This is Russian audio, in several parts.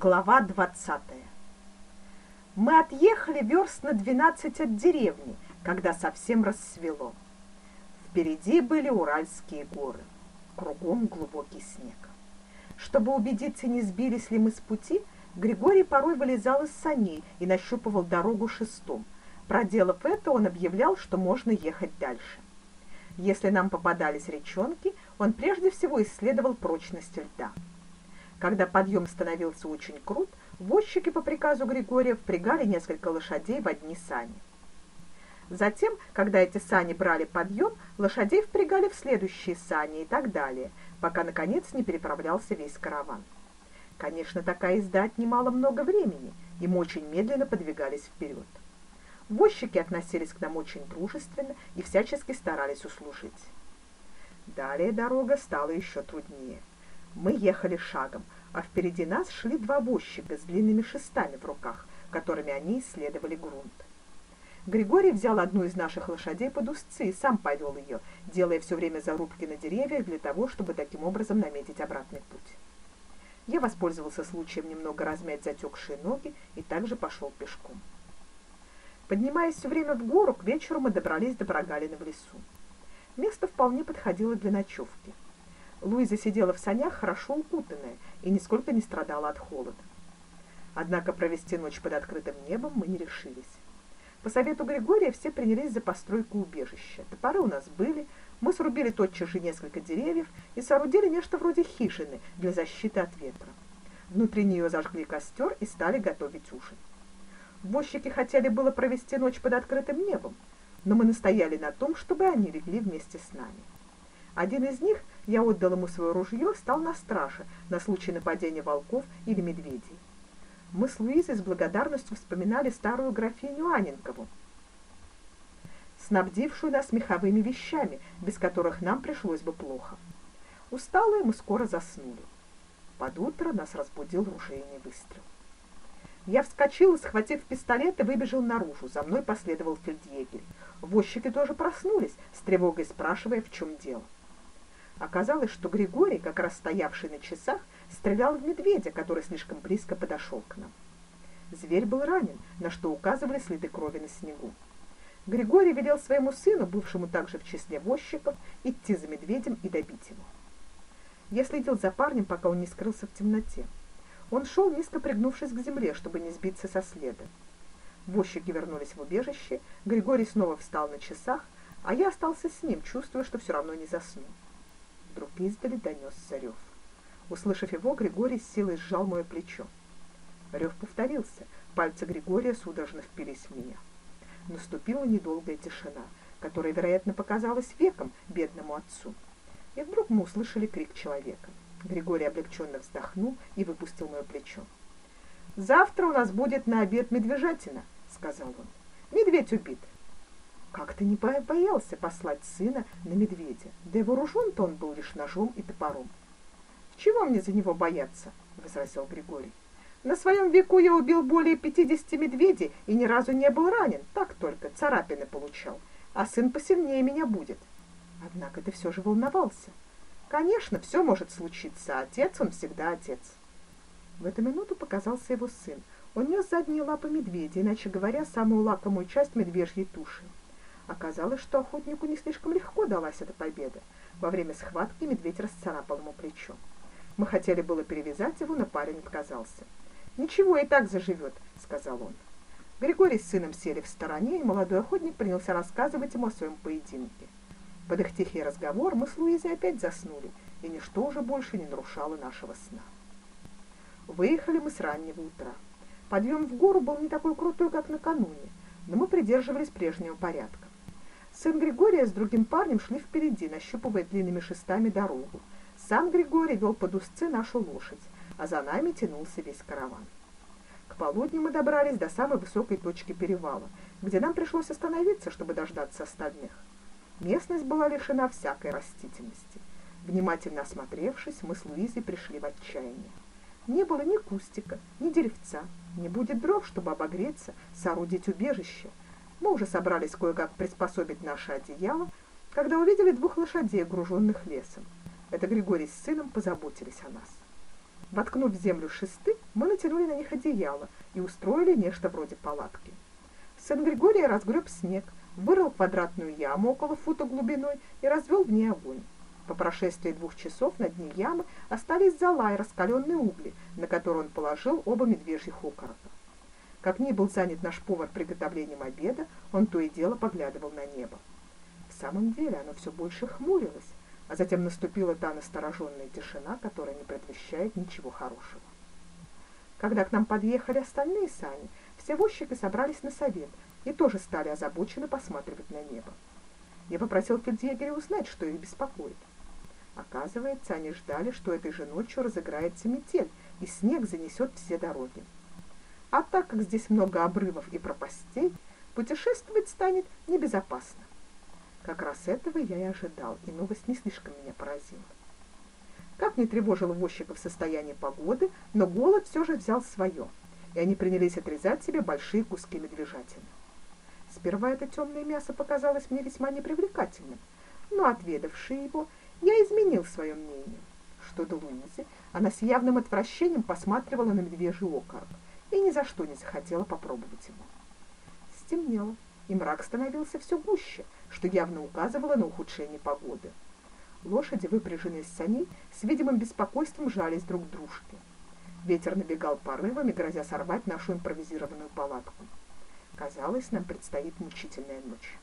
Глава двадцатая Мы отъехали верст на двенадцать от деревни, когда совсем рассвело. Впереди были Уральские горы, кругом глубокий снег. Чтобы убедиться, не сбились ли мы с пути, Григорий порой вылезал из саней и нащупывал дорогу шестом. Проделав это, он объявлял, что можно ехать дальше. Если нам попадались речонки, он прежде всего исследовал прочность льда. Когда подъем становился очень крут, возчики по приказу Григория впрягали несколько лошадей в одни сани. Затем, когда эти сани брали подъем, лошадей впрягали в следующие сани и так далее, пока, наконец, не переправлялся весь караван. Конечно, такая езда отнимала много времени, и мы очень медленно подвигались вперед. Возчики относились к нам очень дружественно и всячески старались услужить. Далее дорога стала еще труднее. Мы ехали шагом, а впереди нас шли два возчика с длинными шестами в руках, которыми они исследовали грунт. Григорий взял одну из наших лошадей под узцы и сам повел ее, делая все время зарубки на деревьях для того, чтобы таким образом наметить обратный путь. Я воспользовался случаем немного размять затекшие ноги и также пошел пешком. Поднимаясь все время в гору, к вечеру мы добрались до прогалины в лесу. Место вполне подходило для ночевки. Луиза сидела в санях, хорошо укутанная, и нисколько не страдала от холода. Однако провести ночь под открытым небом мы не решились. По совету Григория все принялись за постройку убежища. Топоры у нас были, мы срубили тотчас же несколько деревьев и соорудили нечто вроде хижины для защиты от ветра. Внутри нее зажгли костер и стали готовить ужин. Возчики хотели было провести ночь под открытым небом, но мы настояли на том, чтобы они легли вместе с нами. Один из них, я отдал ему свое ружье, стал на страже на случай нападения волков или медведей. Мы с Луизой с благодарностью вспоминали старую графиню Аненкову, снабдившую нас меховыми вещами, без которых нам пришлось бы плохо. Усталые мы скоро заснули. Под утро нас разбудил ружейный выстрел. Я вскочил и, схватив пистолет, и выбежал наружу. За мной последовал фельдъегерь. Возчики тоже проснулись, с тревогой спрашивая, в чем дело. Оказалось, что Григорий, как раз стоявший на часах, стрелял в медведя, который слишком близко подошел к нам. Зверь был ранен, на что указывали следы крови на снегу. Григорий велел своему сыну, бывшему также в числе возчиков, идти за медведем и добить его. Я следил за парнем, пока он не скрылся в темноте. Он шел, низко пригнувшись к земле, чтобы не сбиться со следа. Возчики вернулись в убежище, Григорий снова встал на часах, а я остался с ним, чувствуя, что все равно не засну. Вдруг издали донесся рев. Услышав его, Григорий с силой сжал мое плечо. Рев повторился, пальцы Григория судорожно впились в меня. Наступила недолгая тишина, которая, вероятно, показалась веком бедному отцу. И вдруг мы услышали крик человека. Григорий облегченно вздохнул и выпустил мое плечо. «Завтра у нас будет на обед медвежатина», — сказал он. «Медведь убит. Как ты не боялся послать сына на медведя? Да и вооружен-то он был лишь ножом и топором. — Чего мне за него бояться? — возразил Григорий. — На своем веку я убил более пятидесяти медведей и ни разу не был ранен, так только, царапины получал. А сын посильнее меня будет. Однако ты все же волновался. Конечно, все может случиться, отец он всегда отец. В эту минуту показался его сын. Он нес задние лапы медведя, иначе говоря, самую лакомую часть медвежьей туши. Оказалось, что охотнику не слишком легко далась эта победа. Во время схватки медведь расцарапал ему плечо. Мы хотели было перевязать его, но парень отказался. «Ничего, и так заживет», — сказал он. Григорий с сыном сели в стороне, и молодой охотник принялся рассказывать ему о своем поединке. Под их тихий разговор мы с Луизой опять заснули, и ничто уже больше не нарушало нашего сна. Выехали мы с раннего утра. Подъем в гору был не такой крутой, как накануне, но мы придерживались прежнего порядка. Сын Григория с другим парнем шли впереди, нащупывая длинными шестами дорогу. Сам Григорий вел под узцы нашу лошадь, а за нами тянулся весь караван. К полудню мы добрались до самой высокой точки перевала, где нам пришлось остановиться, чтобы дождаться остальных. Местность была лишена всякой растительности. Внимательно осмотревшись, мы с Луизой пришли в отчаяние. Не было ни кустика, ни деревца, не будет дров, чтобы обогреться, соорудить убежище — мы уже собрались кое-как приспособить наше одеяло, когда увидели двух лошадей, груженных лесом. Это Григорий с сыном позаботились о нас. Воткнув в землю шесты, мы натянули на них одеяло и устроили нечто вроде палатки. Сын Григория разгреб снег, вырыл квадратную яму около фута глубиной и развел в ней огонь. По прошествии двух часов на дне ямы остались зола и раскаленные угли, на которые он положил оба медвежьих окорока. Как ни был занят наш повар приготовлением обеда, он то и дело поглядывал на небо. В самом деле оно все больше хмурилось, а затем наступила та настороженная тишина, которая не предвещает ничего хорошего. Когда к нам подъехали остальные сани, все возчики собрались на совет и тоже стали озабоченно посматривать на небо. Я попросил фельдъегеря узнать, что их беспокоит. Оказывается, они ждали, что этой же ночью разыграется метель, и снег занесет все дороги. А так как здесь много обрывов и пропастей, путешествовать станет небезопасно. Как раз этого я и ожидал, и новость не слишком меня поразила. Как не тревожил возчиков состояние погоды, но голод все же взял свое, и они принялись отрезать себе большие куски медвежатины. Сперва это темное мясо показалось мне весьма непривлекательным, но, отведавший его, я изменил свое мнение. Что до Луизы, она с явным отвращением посматривала на медвежий окорок и ни за что не захотела попробовать его. Стемнело, и мрак становился все гуще, что явно указывало на ухудшение погоды. Лошади, выпряженные с саней, с видимым беспокойством жались друг к дружке. Ветер набегал порывами, грозя сорвать нашу импровизированную палатку. Казалось, нам предстоит мучительная ночь.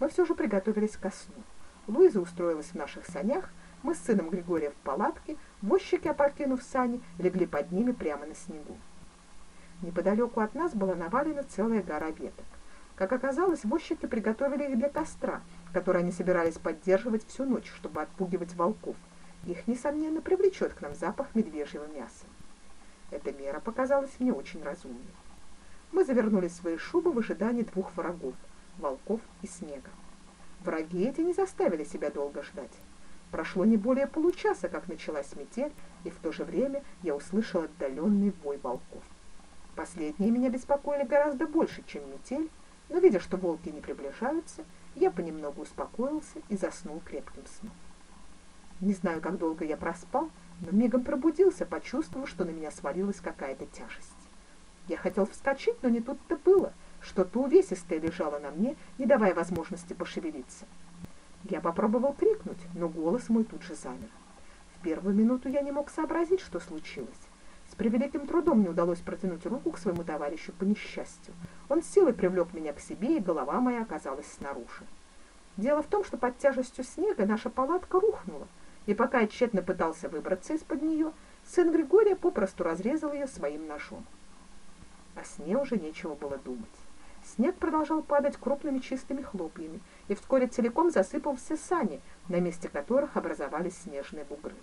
Мы все же приготовились ко сну. Луиза устроилась в наших санях, мы с сыном Григория в палатке, возчики, опрокинув сани, легли под ними прямо на снегу. Неподалеку от нас была навалена целая гора веток. Как оказалось, возчики приготовили их для костра, который они собирались поддерживать всю ночь, чтобы отпугивать волков. Их, несомненно, привлечет к нам запах медвежьего мяса. Эта мера показалась мне очень разумной. Мы завернули свои шубы в ожидании двух врагов — волков и снега. Враги эти не заставили себя долго ждать. Прошло не более получаса, как началась метель, и в то же время я услышал отдаленный вой волков. Последние меня беспокоили гораздо больше, чем метель, но, видя, что волки не приближаются, я понемногу успокоился и заснул крепким сном. Не знаю, как долго я проспал, но мигом пробудился, почувствовав, что на меня свалилась какая-то тяжесть. Я хотел вскочить, но не тут-то было. Что-то увесистое лежало на мне, не давая возможности пошевелиться. Я попробовал крикнуть, но голос мой тут же замер. В первую минуту я не мог сообразить, что случилось. С превеликим трудом мне удалось протянуть руку к своему товарищу по несчастью. Он силой привлек меня к себе, и голова моя оказалась снаружи. Дело в том, что под тяжестью снега наша палатка рухнула, и пока я тщетно пытался выбраться из-под нее, сын Григория попросту разрезал ее своим ножом. О сне уже нечего было думать. Снег продолжал падать крупными чистыми хлопьями, и вскоре целиком засыпал все сани, на месте которых образовались снежные бугры.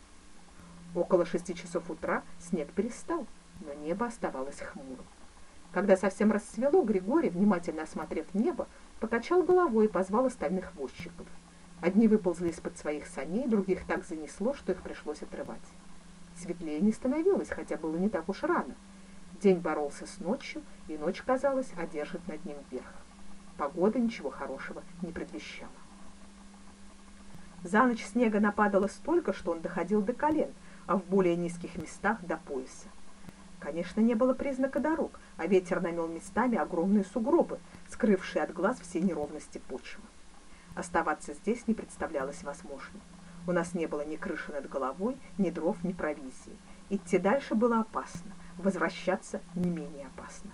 Около шести часов утра снег перестал, но небо оставалось хмурым. Когда совсем рассвело, Григорий, внимательно осмотрев небо, покачал головой и позвал остальных возчиков. Одни выползли из-под своих саней, других так занесло, что их пришлось отрывать. Светлее не становилось, хотя было не так уж рано. День боролся с ночью, и ночь, казалось, одержит над ним верх. Погода ничего хорошего не предвещала. За ночь снега нападало столько, что он доходил до колен, а в более низких местах до пояса. Конечно, не было признака дорог, а ветер намел местами огромные сугробы, скрывшие от глаз все неровности почвы. Оставаться здесь не представлялось возможным. У нас не было ни крыши над головой, ни дров, ни провизии. Идти дальше было опасно, возвращаться не менее опасно.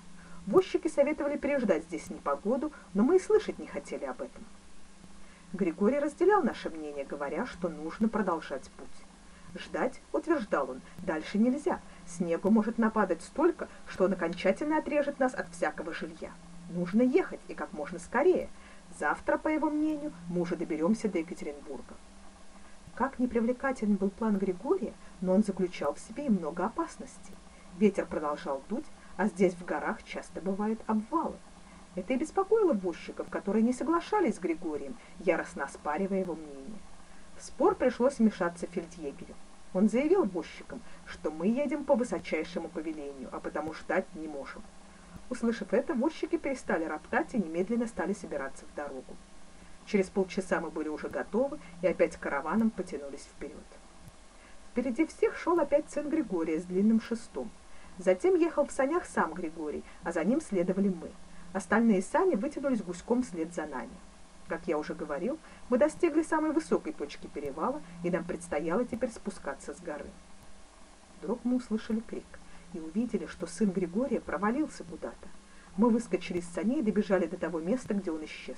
Возчики советовали переждать здесь непогоду, но мы и слышать не хотели об этом. Григорий разделял наше мнение, говоря, что нужно продолжать путь. Ждать, утверждал он, дальше нельзя. Снегу может нападать столько, что он окончательно отрежет нас от всякого жилья. Нужно ехать, и как можно скорее. Завтра, по его мнению, мы уже доберемся до Екатеринбурга. Как непривлекателен был план Григория, но он заключал в себе и много опасностей. Ветер продолжал дуть, а здесь в горах часто бывают обвалы. Это и беспокоило возчиков, которые не соглашались с Григорием, яростно оспаривая его мнение. Спор пришлось вмешаться фельдъегерю. Он заявил возчикам, что мы едем по высочайшему повелению, а потому ждать не можем. Услышав это, возчики перестали роптать и немедленно стали собираться в дорогу. Через полчаса мы были уже готовы и опять караваном потянулись вперед. Впереди всех шел опять сын Григория с длинным шестом. Затем ехал в санях сам Григорий, а за ним следовали мы. Остальные сани вытянулись гуськом вслед за нами. Как я уже говорил, мы достигли самой высокой точки перевала, и нам предстояло теперь спускаться с горы. Вдруг мы услышали крик и увидели, что сын Григория провалился куда-то. Мы выскочили из саней и добежали до того места, где он исчез.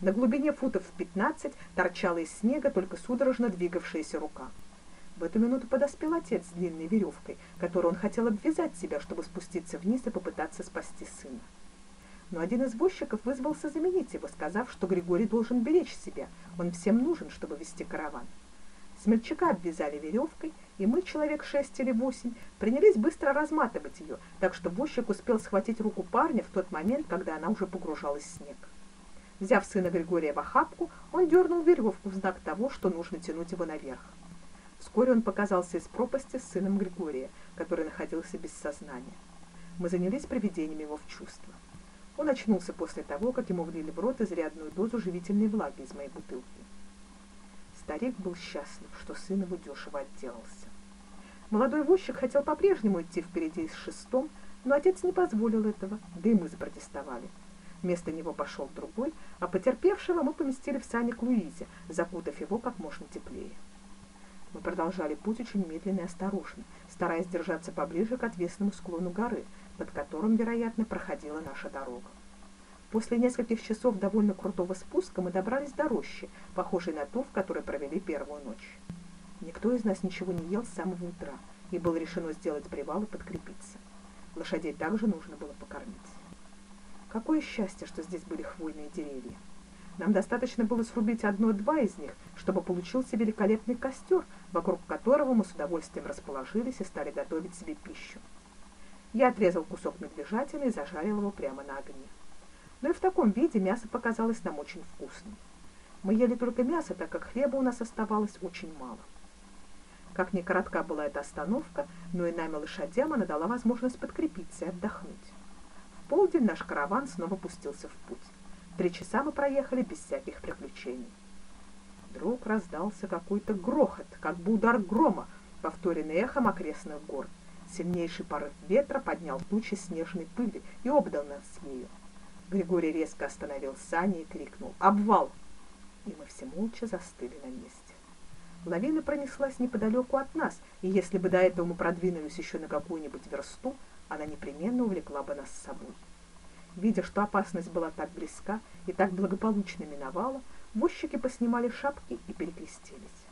На глубине футов в пятнадцать торчала из снега только судорожно двигавшаяся рука. В эту минуту подоспел отец с длинной веревкой, которую он хотел обвязать себя, чтобы спуститься вниз и попытаться спасти сына. Но один из возчиков вызвался заменить его, сказав, что Григорий должен беречь себя, он всем нужен, чтобы вести караван. Смельчака обвязали веревкой, и мы, человек шесть или восемь, принялись быстро разматывать ее, так что возчик успел схватить руку парня в тот момент, когда она уже погружалась в снег. Взяв сына Григория в охапку, он дернул веревку в знак того, что нужно тянуть его наверх. Вскоре он показался из пропасти с сыном Григория, который находился без сознания. Мы занялись приведением его в чувство. Он очнулся после того, как ему влили в рот изрядную дозу живительной влаги из моей бутылки. Старик был счастлив, что сын его дешево отделался. Молодой возчик хотел по-прежнему идти впереди с шестом, но отец не позволил этого, да и мы запротестовали. Вместо него пошел другой, а потерпевшего мы поместили в сани к Луизе, закутав его как можно теплее. Мы продолжали путь очень медленно и осторожно, стараясь держаться поближе к отвесному склону горы, под которым, вероятно, проходила наша дорога. После нескольких часов довольно крутого спуска мы добрались до рощи, похожей на ту, в которой провели первую ночь. Никто из нас ничего не ел с самого утра, и было решено сделать привал и подкрепиться. Лошадей также нужно было покормить. Какое счастье, что здесь были хвойные деревья! Нам достаточно было срубить одно-два из них, чтобы получился великолепный костер, вокруг которого мы с удовольствием расположились и стали готовить себе пищу. Я отрезал кусок медвежатины и зажарил его прямо на огне. Но и в таком виде мясо показалось нам очень вкусным. Мы ели только мясо, так как хлеба у нас оставалось очень мало. Как ни коротка была эта остановка, но и нами лошадям она дала возможность подкрепиться и отдохнуть. В полдень наш караван снова пустился в путь. Три часа мы проехали без всяких приключений. Вдруг раздался какой-то грохот, как бы удар грома, повторенный эхом окрестных гор. Сильнейший порыв ветра поднял тучи снежной пыли и обдал нас ею. Григорий резко остановил сани и крикнул «Обвал!» И мы все молча застыли на месте. Лавина пронеслась неподалеку от нас, и если бы до этого мы продвинулись еще на какую-нибудь версту, она непременно увлекла бы нас с собой. Видя, что опасность была так близка и так благополучно миновала, возчики поснимали шапки и перекрестились.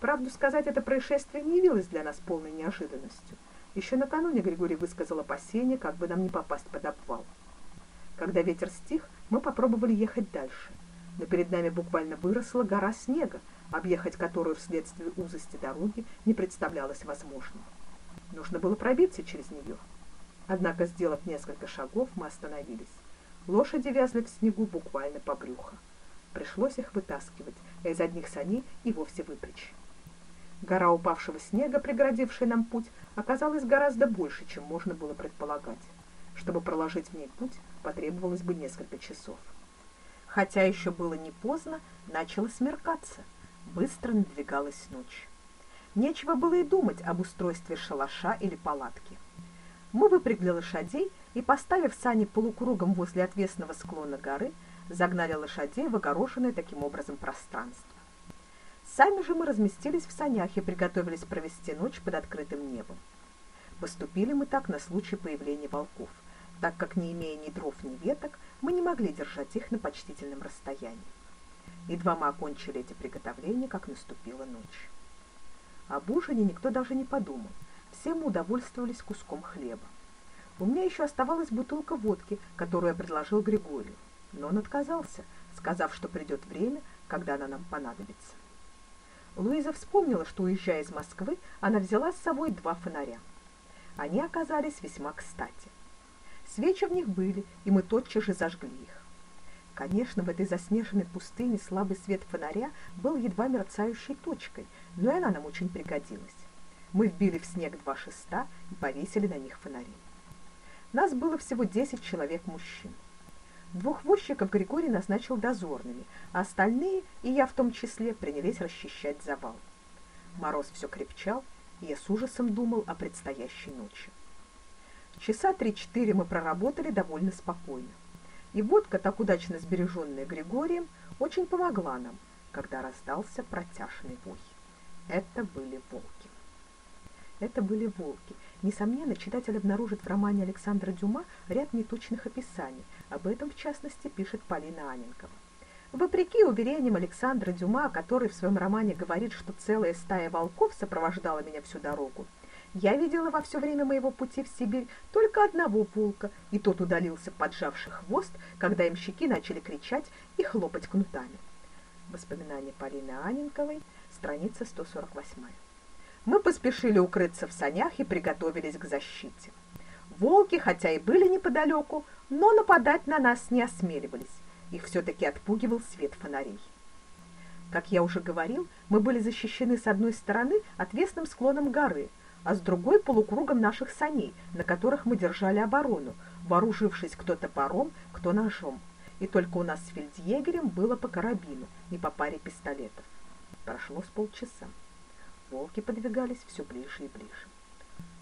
Правду сказать, это происшествие не явилось для нас полной неожиданностью. Еще накануне Григорий высказал опасение, как бы нам не попасть под обвал. Когда ветер стих, мы попробовали ехать дальше, но перед нами буквально выросла гора снега, объехать которую вследствие узости дороги не представлялось возможным. Нужно было пробиться через нее. Однако, сделав несколько шагов, мы остановились. Лошади вязли в снегу буквально по брюхо. Пришлось их вытаскивать, а из одних саней и вовсе выпрячь. Гора упавшего снега, преградившая нам путь, оказалась гораздо больше, чем можно было предполагать. Чтобы проложить в ней путь, потребовалось бы несколько часов. Хотя еще было не поздно, начало смеркаться. Быстро надвигалась ночь. Нечего было и думать об устройстве шалаша или палатки. Мы выпрягли лошадей и, поставив сани полукругом возле отвесного склона горы, загнали лошадей в огорошенное таким образом пространство. Сами же мы разместились в санях и приготовились провести ночь под открытым небом. Поступили мы так на случай появления волков, так как, не имея ни дров, ни веток, мы не могли держать их на почтительном расстоянии. Едва мы окончили эти приготовления, как наступила ночь. Об ужине никто даже не подумал – все мы удовольствовались куском хлеба. У меня еще оставалась бутылка водки, которую я предложил Григорию, но он отказался, сказав, что придет время, когда она нам понадобится. Луиза вспомнила, что, уезжая из Москвы, она взяла с собой два фонаря. Они оказались весьма кстати. Свечи в них были, и мы тотчас же зажгли их. Конечно, в этой заснеженной пустыне слабый свет фонаря был едва мерцающей точкой, но и она нам очень пригодилась. Мы вбили в снег два шеста и повесили на них фонари. Нас было всего десять человек мужчин. Двух возчиков Григорий назначил дозорными, а остальные, и я в том числе, принялись расчищать завал. Мороз все крепчал, и я с ужасом думал о предстоящей ночи. Часа три-четыре мы проработали довольно спокойно. И водка, так удачно сбереженная Григорием, очень помогла нам, когда раздался протяжный вой. Это были волки. Это были волки. Несомненно, читатель обнаружит в романе Александра Дюма ряд неточных описаний. Об этом, в частности, пишет Полина Аненкова. Вопреки уверениям Александра Дюма, который в своем романе говорит, что целая стая волков сопровождала меня всю дорогу, я видела во все время моего пути в Сибирь только одного волка, и тот удалился, поджавший хвост, когда имщики начали кричать и хлопать кнутами. Воспоминания Полины Аненковой, страница 148. Мы поспешили укрыться в санях и приготовились к защите. Волки, хотя и были неподалеку, но нападать на нас не осмеливались. Их все-таки отпугивал свет фонарей. Как я уже говорил, мы были защищены с одной стороны отвесным склоном горы, а с другой полукругом наших саней, на которых мы держали оборону, вооружившись кто топором, кто ножом. И только у нас с фельдъегерем было по карабину, не по паре пистолетов. Прошло с полчаса. Волки подвигались все ближе и ближе.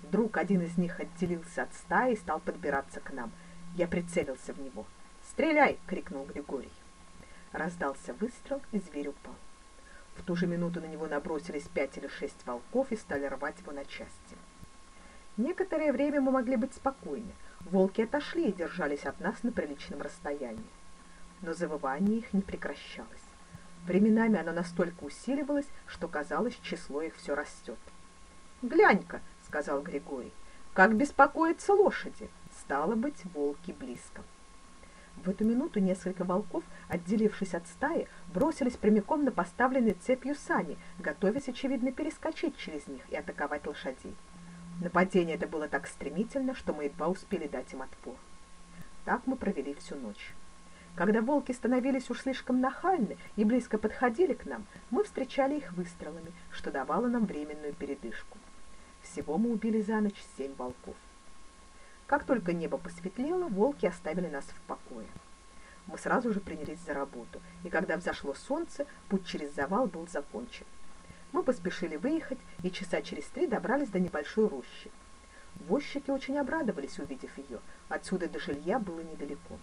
Вдруг один из них отделился от стаи и стал подбираться к нам. Я прицелился в него — «Стреляй!» — крикнул Григорий. Раздался выстрел, и зверь упал. В ту же минуту на него набросились пять или шесть волков и стали рвать его на части. Некоторое время мы могли быть спокойны. Волки отошли и держались от нас на приличном расстоянии. Но завывание их не прекращалось. Временами оно настолько усиливалось, что казалось, число их все растет. «Глянь-ка!» — сказал Григорий. «Как беспокоятся лошади! Стало быть, волки близко!» В эту минуту несколько волков, отделившись от стаи, бросились прямиком на поставленные цепью сани, готовясь, очевидно, перескочить через них и атаковать лошадей. Нападение это было так стремительно, что мы едва успели дать им отпор. Так мы провели всю ночь. Когда волки становились уж слишком нахальны и близко подходили к нам, мы встречали их выстрелами, что давало нам временную передышку. Всего мы убили за ночь семь волков. Как только небо посветлело, волки оставили нас в покое. Мы сразу же принялись за работу, и когда взошло солнце, путь через завал был закончен. Мы поспешили выехать и часа через три добрались до небольшой рощи. Возчики очень обрадовались, увидев ее. Отсюда до жилья было недалеко.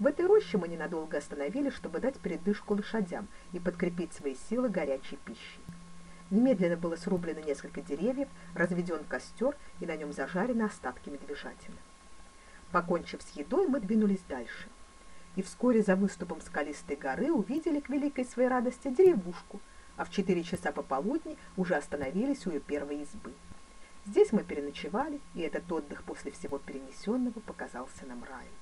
В этой роще мы ненадолго остановились, чтобы дать передышку лошадям и подкрепить свои силы горячей пищей. Немедленно было срублено несколько деревьев, разведен костер, и на нем зажарены остатки медвежатины. Покончив с едой, мы двинулись дальше. И вскоре за выступом скалистой горы увидели к великой своей радости деревушку, а в четыре часа пополудни уже остановились у ее первой избы. Здесь мы переночевали, и этот отдых после всего перенесенного показался нам раем.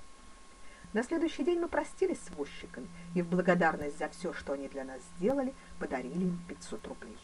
На следующий день мы простились с возчиками и в благодарность за все, что они для нас сделали, подарили им 500 рублей.